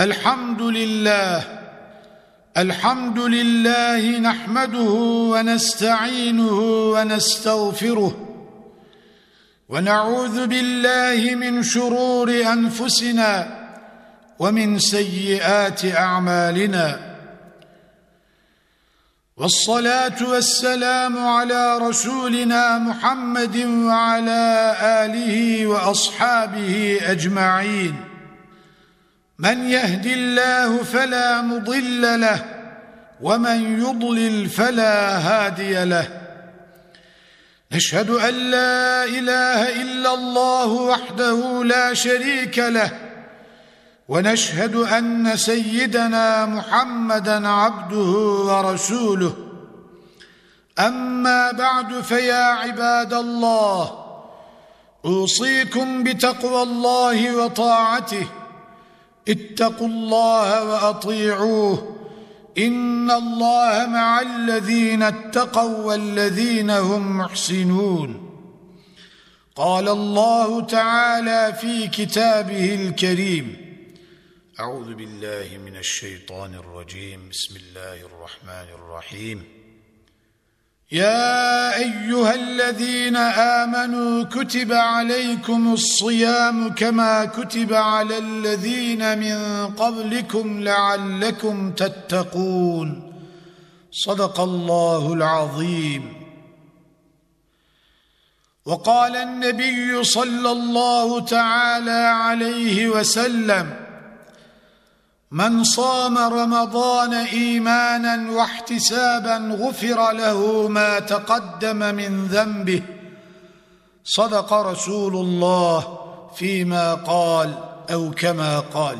الحمد لله الحمد لله نحمده ونستعينه ونستغفره ونعوذ بالله من شرور أنفسنا ومن سيئات أعمالنا. والصلاة والسلام على رسولنا محمد وعلى آله وأصحابه أجمعين. من يهد الله فلا مضل له ومن يضلل فلا هادي له. نشهد أن لا إله إلا الله وحده لا شريك له ونشهد أن سيدنا محمدا عبده ورسوله. أما بعد فيا عباد الله أوصيكم بتقوى الله وطاعته. اتقوا الله وأطيعوه إن الله مع الذين اتقوا والذين هم محسنون. قال الله تعالى في كتابه الكريم أعوذ بالله من الشيطان الرجيم. بسم الله الرحمن الرحيم. يا أيها الذين آمنوا كتب عليكم الصيام كما كتب على الذين من قبلكم لعلكم تتقون. صدق الله العظيم. وقال النبي صلى الله تعالى عليه وسلم من صام رمضان إيمانا واحتسابا غفر له ما تقدم من ذنبه. صدق رسول الله فيما قال أو كما قال.